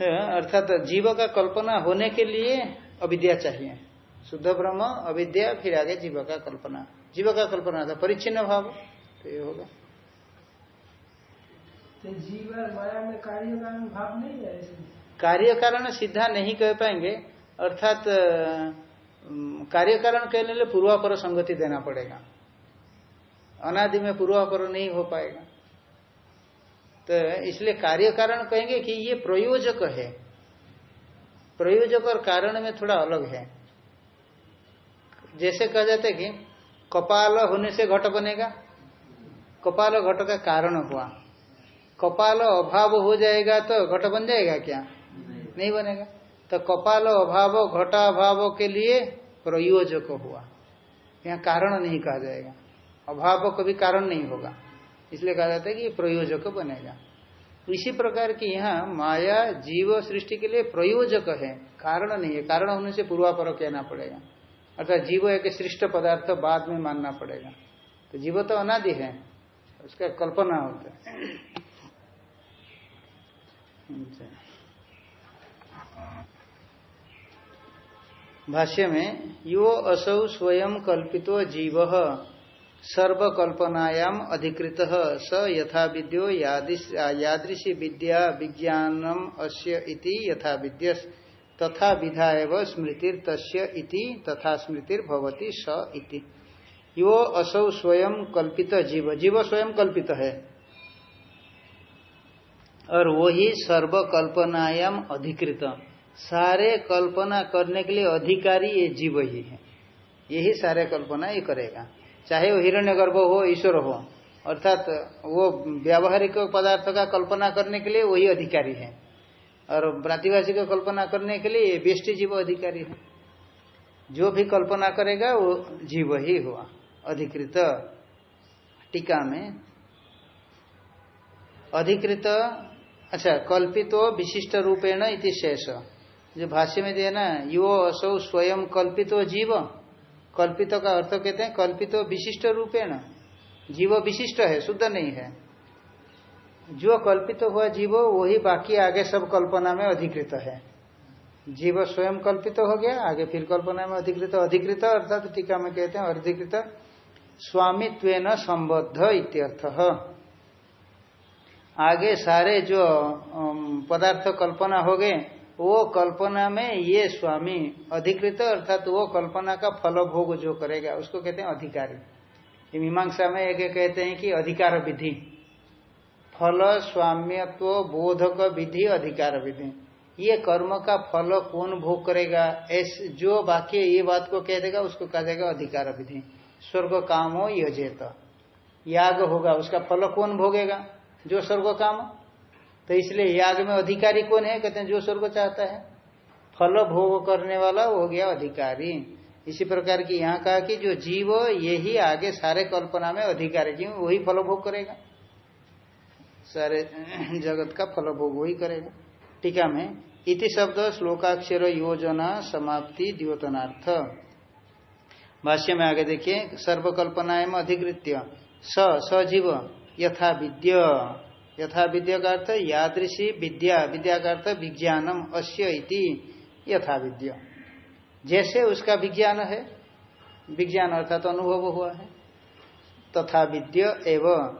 अर्थात जीव का कल्पना होने के लिए अविद्या चाहिए। शुद्ध ब्रह्म अविद्या फिर आगे जीव का कल्पना। जीव का कल्पना था परिच्छिन्न भाव तो ये होगा। तो जीव माया में कार्य कारण भाव नहीं है कार्य कारण सीधा नहीं कह पाएँगे अर्थात कार्य कारण कहने लिए पूर्वापर संगति देना पड़ेगा। अनादि में पूर्वापर नहीं हो पाएगा। तो इसलिए कार्य कारण कहेंगे कि ये प्रयोजक है। प्रयोजक और कारण में थोड़ा अलग है। जैसे कहा जाता है कि कपाल होने से घट बनेगा। कपाल घट का कारण हुआ। कपाल अभाव हो जाएगा तो घट बन जाएगा क्या? नहीं बनेगा। तो कपाल अभाव, घटा अभाव के लिए प्रयोजक हुआ। यहाँ कारण नहीं कहा जाएगा। अभाव कभी कारण नहीं होगा। इसलिए कहा जाता है कि प्रयोजक बनेगा। इसी प्रकार की यहाँ माया, जीव सृष्टि के लिए प्रयोजक है। कारण नहीं है। कारण होने से पूर्वापर कहना पड़ेगा। अर्थात जीव एक श्रेष्ठ पदार्थ बाद में मानना पड़ेगा। तो जीव तो अनादि है। उसका कल्पना होता है। भाष्य में, यो असौ स्वयं कल्पितो जीव सर्वकल्पनायाम अधिकृत, स यथा विद्यो यादृशी विद्या विज्ञानम अस्य इति यथा विद्यस तथा विधा एव स्मृतिर तस्य इति तथा स्मृतिर भवति स इति। यो असौ स्वयं कल्पित जीव जीव स्वयं कल्पित है। और वही सर्वकल्पनायाम अधिकृत। सारे कल्पना करने के लिए अधिकारी ये जीव ही है। यही सारे कल्पना ये करेगा। चाहे वो हिरण्य गर्भ हो, ईश्वर हो, अर्थात वो व्यावहारिक पदार्थ का कल्पना करने के लिए वही अधिकारी है। और प्रातिभाषिक कल्पना करने के लिए व्यष्टि जीव अधिकारी है। जो भी कल्पना करेगा, वो जीव ही हुआ। अधिकृत टीका में अधिकृत अच्छा कल्पितो विशिष्ट रूपेण इति शेष। जो भाष्य में दिया ना, यो असौ स्वयं कल्पितो जीव। कल्पित का अर्थ कहते हैं कल्पितो विशिष्ट रूपेण जीव विशिष्ट है, शुद्ध नहीं है। जो कल्पित हुआ जीव, वही बाकी आगे सब कल्पना में अधिकृत है। जीव स्वयं कल्पित हो गया, आगे फिर कल्पना में अधिकृत अधिकृत अर्थात टीका में कहते हैं अधिकृत स्वामित्व संबद्ध इत्यर्थ। आगे सारे जो पदार्थ कल्पना हो गए वो कल्पना में ये स्वामी अधिकृत, अर्थात वो कल्पना का फल भोग जो करेगा, उसको कहते हैं अधिकारी। मीमांसा में एक कहते हैं कि अधिकार विधि। फल स्वाम्यत्व बोधक विधि अधिकार विधि। ये कर्म का फल कौन भोग करेगा? ऐस जो वाक्य ये बात को कह देगा, उसको कहा जाएगा अधिकार विधि। स्वर्ग काम हो यजेत। याग होगा, उसका फल कौन भोगेगा? जो स्वर्ग काम तो इसलिए याग में अधिकारी कौन है? कहते हैं, जो स्वर्ग चाहता है। फल भोग करने वाला हो गया अधिकारी। इसी प्रकार की यहाँ कहा कि जो जीव यही आगे सारे कल्पना में अधिकारी जीव, वही फल भोग करेगा। सारे जगत का फल भोग वही करेगा। टीका में, इति शब्द श्लोकाक्षर योजना समाप्ति द्योतनार्थ। भाष्य में आगे देखिए सर्वकल्पनाएँ अधिकृत्य। स, सजीव, यथा विद्य। यथा विद्या का अर्थ यादृशी विद्या विद्या का अर्थ विज्ञानम अश्य यथा विद्या। जैसे उसका विज्ञान है, विज्ञान अर्थात तो अनुभव हुआ है, तथा विद्य एवं,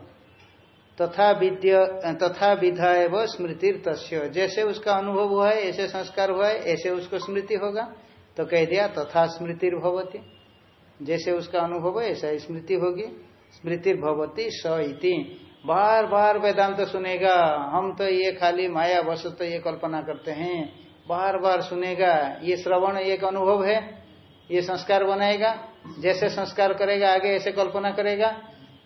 तथा विद्य, तथा विधा एवं स्मृति तस्य जैसे उसका अनुभव हुआ है, ऐसे संस्कार हुआ है, ऐसे उसको स्मृति होगा तो कह दिया तथा स्मृति भवती जैसे उसका अनुभव है, ऐसा स्मृति होगी स्मृति भवती स इति। बार बार वेदांत तो सुनेगा, हम तो ये खाली माया वश तो ये कल्पना करते हैं। बार बार सुनेगा, ये श्रवण एक अनुभव है, ये संस्कार बनाएगा, जैसे संस्कार करेगा, आगे ऐसे कल्पना करेगा।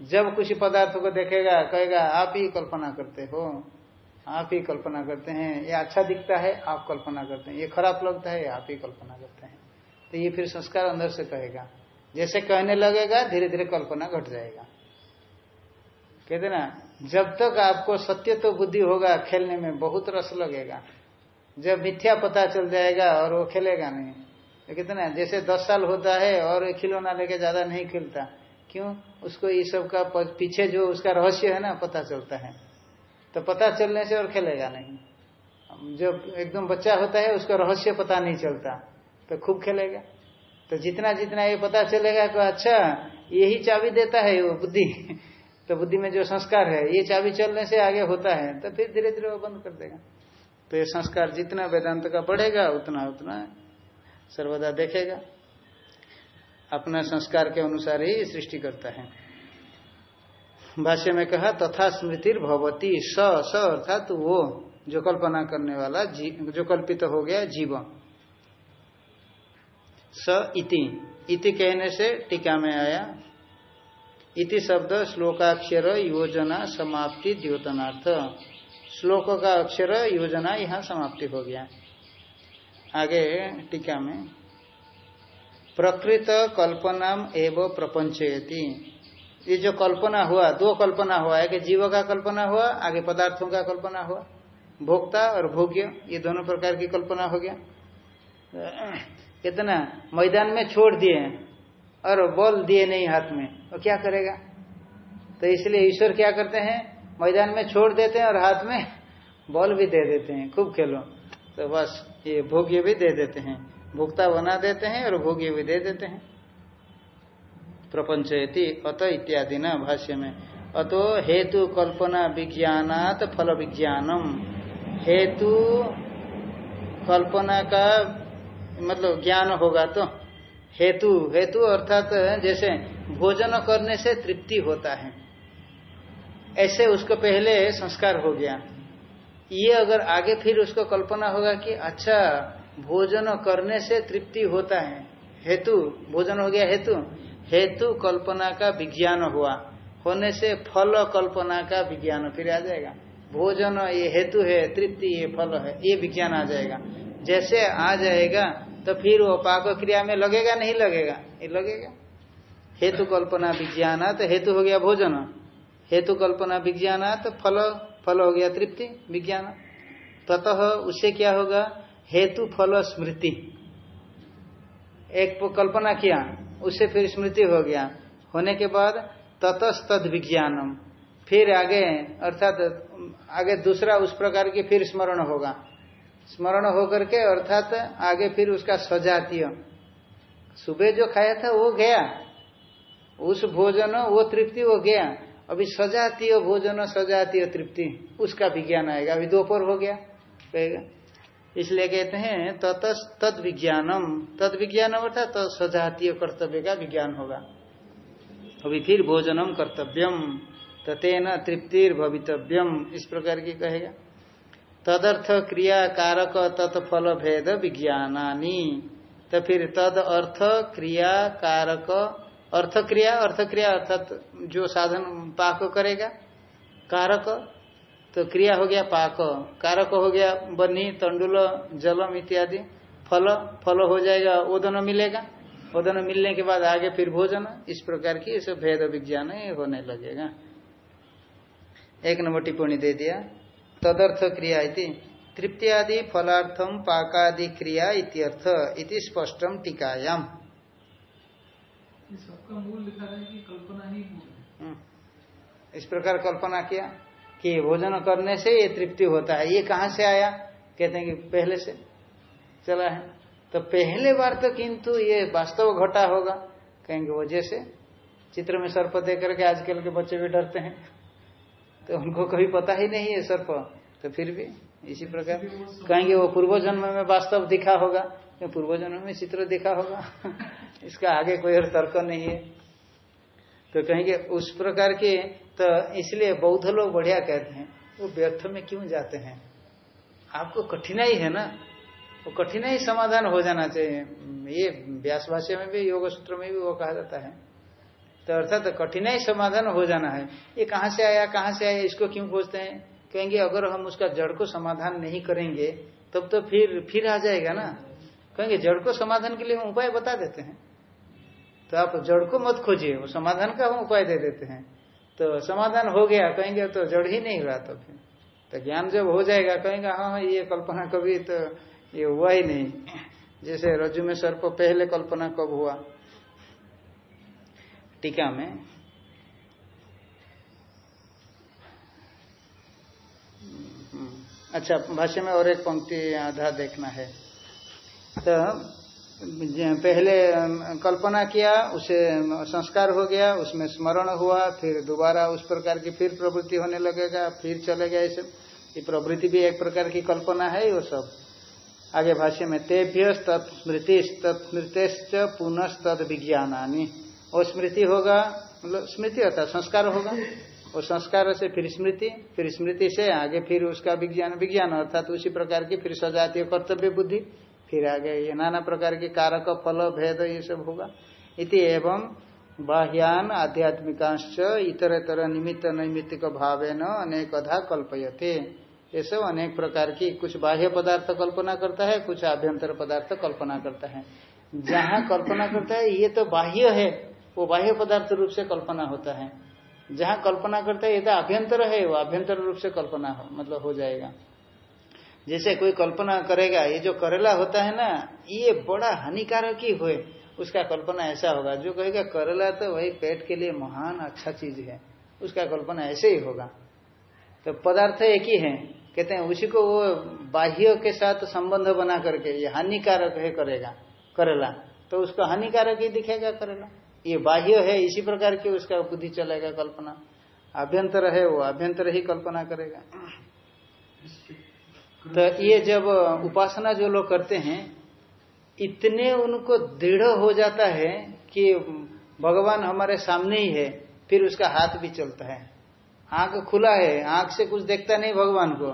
जब कुछ पदार्थ को देखेगा, कहेगा, आप ही कल्पना करते हो, आप ही कल्पना करते हैं, ये अच्छा दिखता है, आप कल्पना करते हैं, ये खराब लगता है आप ही कल्पना करते हैं। तो ये फिर संस्कार अंदर से कहेगा। जैसे कहने लगेगा धीरे धीरे कल्पना घट जाएगा। कहते ना, जब तक आपको सत्य तो बुद्धि होगा, खेलने में बहुत रस लगेगा। जब मिथ्या पता चल जाएगा और वो खेलेगा नहीं। तो कहते ना, जैसे दस साल होता है और खिलौना लेके ज़्यादा नहीं खेलता, क्यों? उसको ये सब का पीछे जो उसका रहस्य है ना, पता चलता है। तो पता चलने से और खेलेगा नहीं। जब एकदम बच्चा होता है, उसका रहस्य पता नहीं चलता तो खूब खेलेगा। तो जितना जितना ये पता चलेगा तो अच्छा यही चाबी देता है वो बुद्धि। तो बुद्धि में जो संस्कार है, ये चाबी चलने से आगे होता है तो फिर धीरे धीरे वो बंद कर देगा। तो ये संस्कार जितना वेदांत का बढ़ेगा, उतना उतना सर्वदा देखेगा। अपना संस्कार के अनुसार ही सृष्टि करता है। भाष्य में कहा, तथा स्मृति भवती स स अर्थात वो, जो कल्पना करने वाला जो कल्पित हो गया जीव। स इति। इति कहने से टीका में आया इति शब्द श्लोकाक्षर योजना समाप्ति द्योतनार्थ। श्लोक का अक्षर योजना यहाँ समाप्ति हो गया। आगे टीका में। प्रकृत कल्पना एवं प्रपंचयती। ये जो कल्पना हुआ, दो कल्पना हुआ, एक जीव का कल्पना हुआ, आगे पदार्थों का कल्पना हुआ, भोक्ता और भोग्य, ये दोनों प्रकार की कल्पना हो गया। कितना मैदान में छोड़ दिए। और बॉल दिए नहीं हाथ में। तो क्या करेगा? तो इसलिए ईश्वर क्या करते हैं? मैदान में छोड़ देते हैं और हाथ में बॉल भी दे देते हैं, खूब खेलो। तो बस ये भोग्य भी दे देते हैं। भुगता बना देते हैं और भोग्य भी दे देते हैं। प्रपंचयति अत इत्यादि न भाष्य में। अतो हेतु कल्पना विज्ञानात फल विज्ञानम। हेतु कल्पना का मतलब ज्ञान होगा तो। हेतु हेतु अर्थात, जैसे भोजन करने से तृप्ति होता है। ऐसे उसको पहले संस्कार हो गया। ये अगर आगे फिर उसको कल्पना होगा कि अच्छा भोजन करने से तृप्ति होता है। हेतु, भोजन हो गया हेतु। हेतु कल्पना का विज्ञान हुआ। होने से फल कल्पना का विज्ञान फिर आ जाएगा। भोजन ये हेतु है, तृप्ति ये फल है, ये विज्ञान आ जाएगा। जैसे आ जाएगा तो फिर वो पाक क्रिया में लगेगा, नहीं लगेगा? ये लगेगा। हेतु कल्पना विज्ञान तो हेतु हो गया भोजन। हेतु कल्पना विज्ञान तो फल फल हो गया तृप्ति विज्ञान। ततः उससे क्या होगा? हेतु फल स्मृति। एक कल्पना किया उससे फिर स्मृति हो गया। होने के बाद ततस्तद विज्ञानम। फिर आगे, अर्थात, आगे दूसरा उस प्रकार की फिर स्मरण होगा। स्मरण होकर के अर्थात आगे फिर उसका सजातीय। सुबह जो खाया था वो गया। उस भोजन, वो तृप्ति वो गया। अभी सजातीय भोजन, सजातीय तृप्ति, उसका विज्ञान आएगा। अभी दोपहर हो गया, कहेगा। इसलिए कहते हैं तत तद विज्ञानम तद विज्ञान अर्थात तो सजातीय कर्तव्य का विज्ञान होगा। अभी फिर भोजनम कर्तव्यम। ततेन तृप्तिर भवितव्यम इस प्रकार की कहेगा। तदर्थ क्रिया कारक तत्फल भेद विज्ञानानी। तो फिर तद अर्थ क्रिया कारक, अर्थ क्रिया अर्थ क्रिया अर्थात जो साधन पाक करेगा, कारक। तो क्रिया हो गया पाक, कारक हो गया बनी, तंडुल, जलम इत्यादि। फल फल हो जाएगा, ओदन मिलेगा। ओदन मिलने के बाद आगे फिर भोजन, इस प्रकार की सब भेद विज्ञान होने लगेगा। एक नंबर टिप्पणी दे दिया। तदर्थ क्रिया इति। तृप्ति आदि फलार्थम पाकादि क्रिया इत्यर्थ इति स्पष्टम टीकायाम। सबका मूल लिखा कि कल्पना हम्म। इस प्रकार कल्पना किया? कि भोजन करने से ये तृप्ति होता है। ये कहाँ से आया? कहते हैं कि पहले से चला है। तो पहले बार तो किंतु ये वास्तव घटा होगा। कहेंगे वजह से चित्र में सर्प दे करके आजकल के बच्चे भी डरते हैं। तो उनको कभी पता ही नहीं है सर्प। तो फिर भी इसी प्रकार। कहेंगे वो पूर्व जन्म में वास्तव दिखा होगा। पूर्व जन्म में चित्र दिखा होगा। इसका आगे कोई और तर्क नहीं है। तो कहेंगे उस प्रकार के तो इसलिए बौद्ध लोग बढ़िया कहते हैं वो व्यर्थ में क्यों जाते हैं? आपको कठिनाई है ना? वो कठिनाई समाधान हो जाना चाहिए। ये व्यास भाषा में भी योग सूत्र में भी वो कहा जाता है। तो अर्थात तो कठिनाई समाधान हो जाना है। ये कहाँ से आया कहाँ से आया इसको क्यों खोजते हैं? कहेंगे अगर हम उसका जड़ को समाधान नहीं करेंगे तब तो फिर फिर आ जाएगा ना। कहेंगे जड़ को समाधान के लिए हम उपाय बता देते हैं। तो आप जड़ को मत खोजिए वो समाधान का हम उपाय दे देते हैं। तो समाधान हो गया कहेंगे तो जड़ ही नहीं हुआ तो फिर। तो ज्ञान जब हो जाएगा कहेंगे हाँ, हाँ ये कल्पना कभी तो ये हुआ ही नहीं। जैसे रजु में सर्प पहले कल्पना कब हुआ? टीका में अच्छा भाष्य में और एक पंक्ति आधा देखना है। तो पहले कल्पना किया, उसे संस्कार हो गया, उसमें स्मरण हुआ, फिर दोबारा उस प्रकार की फिर प्रवृत्ति होने लगेगा, फिर चलेगा ऐसे ये प्रवृत्ति भी एक प्रकार की कल्पना है वो सब। आगे भाष्य में तेभ्य तत्स्मृति तत्स्मृत पुनः विज्ञानी और स्मृति होगा मतलब स्मृति अर्थात संस्कार होगा। और संस्कार से फिर स्मृति फिर स्मृति से आगे फिर उसका विज्ञान विज्ञान अर्थात उसी प्रकार की फिर सजातीय कर्तव्य बुद्धि, फिर आगे ये नाना प्रकार के कारक, फल, भेद ये सब होगा। इति एवं बाह्यान आध्यात्मिकांश इतर इतर निमित्त नैमित्तिक भावे न अनेकधा कल्पयते। ये सब अनेक प्रकार की कुछ बाह्य पदार्थ कल्पना करता है, कुछ आभ्यंतर पदार्थ कल्पना करता है। जहाँ कल्पना करता है, ये तो बाह्य है। वो बाह्य पदार्थ रूप से कल्पना होता है। जहाँ कल्पना करता है, ये तो आभ्यंतर है वो, अभ्यंतर रूप से कल्पना हो मतलब हो जाएगा। जैसे कोई कल्पना करेगा, ये जो करेला होता है ना, ये बड़ा हानिकारक ही हुए, उसका कल्पना ऐसा होगा। जो कहेगा, करेला तो वही पेट के लिए महान अच्छा चीज़ है, उसका कल्पना ऐसे ही होगा। तो पदार्थ एक ही है। कहते हैं, उसी को वो बाह्य के साथ संबंध बना करके, ये हानिकारक है करेगा, करेला। तो उसको हानिकारक ही दिखेगा करेला। ये बाह्य है, इसी प्रकार की उसका बुद्धि चलेगा कल्पना। आभ्यंतर है वो आभ्यंतर ही कल्पना करेगा। तो ये जब उपासना जो लोग करते हैं, इतने उनको दृढ़ हो जाता है कि भगवान हमारे सामने ही है, फिर उसका हाथ भी चलता है। आँख खुला है, आँख से कुछ देखता नहीं भगवान को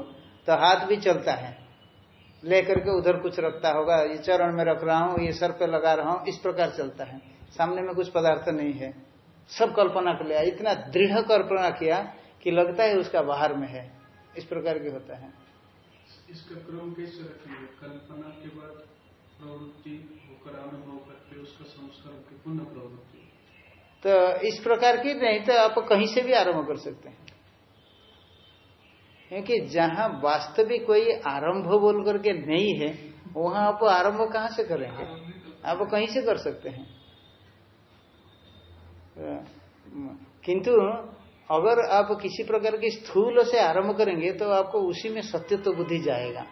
तो हाथ भी चलता है। लेकर के उधर कुछ रखता होगा, ये चरण में रख रहा हूँ, ये सर पे लगा रहा हूँ, इस प्रकार चलता है। सामने में कुछ पदार्थ नहीं है। सब कल्पना कर लिया इतना दृढ़ कल्पना किया कि लगता है उसका बाहर में है। इस प्रकार की होता है। इसका क्रम कैसे रखेंगे कल्पना के बाद प्रवृत्ति होकर अनुभव करके उसका संस्कार की पुनः प्रवृत्ति। तो इस प्रकार की नहीं तो आप कहीं से भी आरंभ कर सकते हैं। क्योंकि जहाँ वास्तविक कोई आरंभ बोल करके नहीं है वहाँ आप आरंभ कहाँ से करेंगे? आप कहीं से कर सकते हैं। किंतु अगर आप किसी प्रकार की स्थूल से आरंभ करेंगे तो आपको उसी में सत्य तो बुद्धि जाएगा।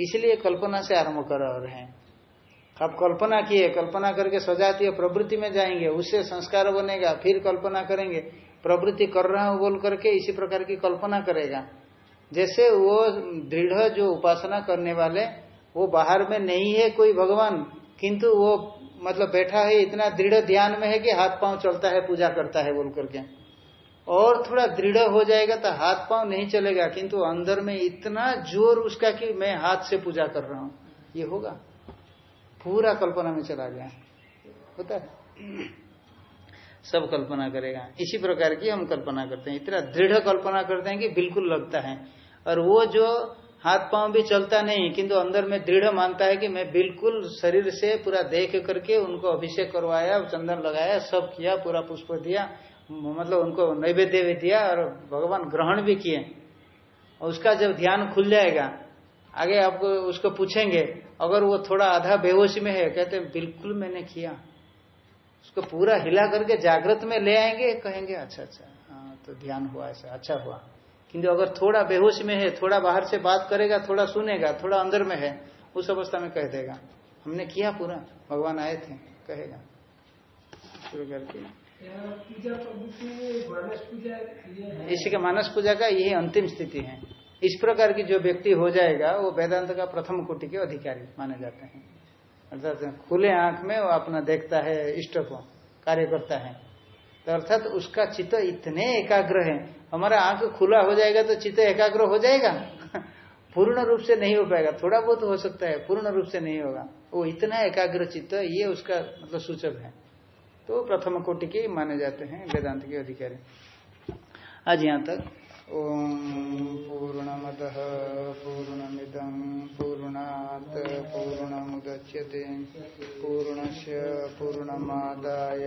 इसलिए कल्पना से आरंभ कर रहे हैं। आप कल्पना किए, कल्पना करके सजातीय प्रवृत्ति में जाएँगे, उससे संस्कार बनेगा, फिर कल्पना करेंगे। प्रवृत्ति कर रहा हूँ बोल करके इसी प्रकार की कल्पना करेगा। जैसे वो दृढ़ जो उपासना करने वाले, वो बाहर में नहीं है कोई भगवान, किंतु वो मतलब बैठा है, इतना दृढ़ ध्यान में है कि हाथ पाँव चलता है, पूजा करता है बोल करके। और थोड़ा दृढ़ हो जाएगा तो हाथ पाँव नहीं चलेगा, किंतु अंदर में इतना ज़ोर उसका कि मैं हाथ से पूजा कर रहा हूँ। ये होगा। पूरा कल्पना में चला गया। होता है। सब कल्पना करेगा। इसी प्रकार की हम कल्पना करते हैं। इतना दृढ़ कल्पना करते हैं कि बिल्कुल लगता है। और वो जो हाथ पाँव भी चलता नहीं, किंतु अंदर में दृढ़ मानता है कि मैं बिल्कुल शरीर से पूरा देख करके उनको अभिषेक करवाया, चंदन लगाया, सब किया, पूरा पुष्प दिया मतलब उनको नैवेद्य भी दिया और भगवान ग्रहण भी किए। और उसका जब ध्यान खुल जाएगा, आगे आपको उसको पूछेंगे, अगर वो थोड़ा आधा बेहोश में है, कहते हैं, बिल्कुल मैंने किया। उसको पूरा हिला करके जागृत में ले आएँगे, कहेंगे अच्छा अच्छा हाँ तो ध्यान हुआ ऐसा अच्छा हुआ। किंतु अगर थोड़ा बेहोश में है, थोड़ा बाहर से बात करेगा, थोड़ा सुनेगा, थोड़ा अंदर में है, उस अवस्था में कह देगा, हमने किया पूरा, भगवान आए थे, कहेगा। शुरू इसी के मानस पूजा का यही अंतिम स्थिति है। इस प्रकार की जो व्यक्ति हो जाएगा, वो वेदांत का प्रथम कोटि के अधिकारी माने जाते हैं। अर्थात खुले आँख में वो अपना देखता है इष्ट को कार्य करता है। तो अर्थात उसका चित्त इतने एकाग्र है, हमारा आँख खुला हो जाएगा तो चित्त एकाग्र हो जाएगा? पूर्ण रूप से नहीं हो पाएगा, थोड़ा बहुत हो सकता है, पूर्ण रूप से नहीं होगा। वो इतना एकाग्र चित्त, ये उसका मतलब सूचक है। तो प्रथम कोटि के माने जाते हैं, वेदांत के अधिकारी। आज यहाँ तक ओम पूर्णमद पूर्णमिदम पूर्णात पूर्णमुदच्यते। पूर्णस्य पूर्णमादाय।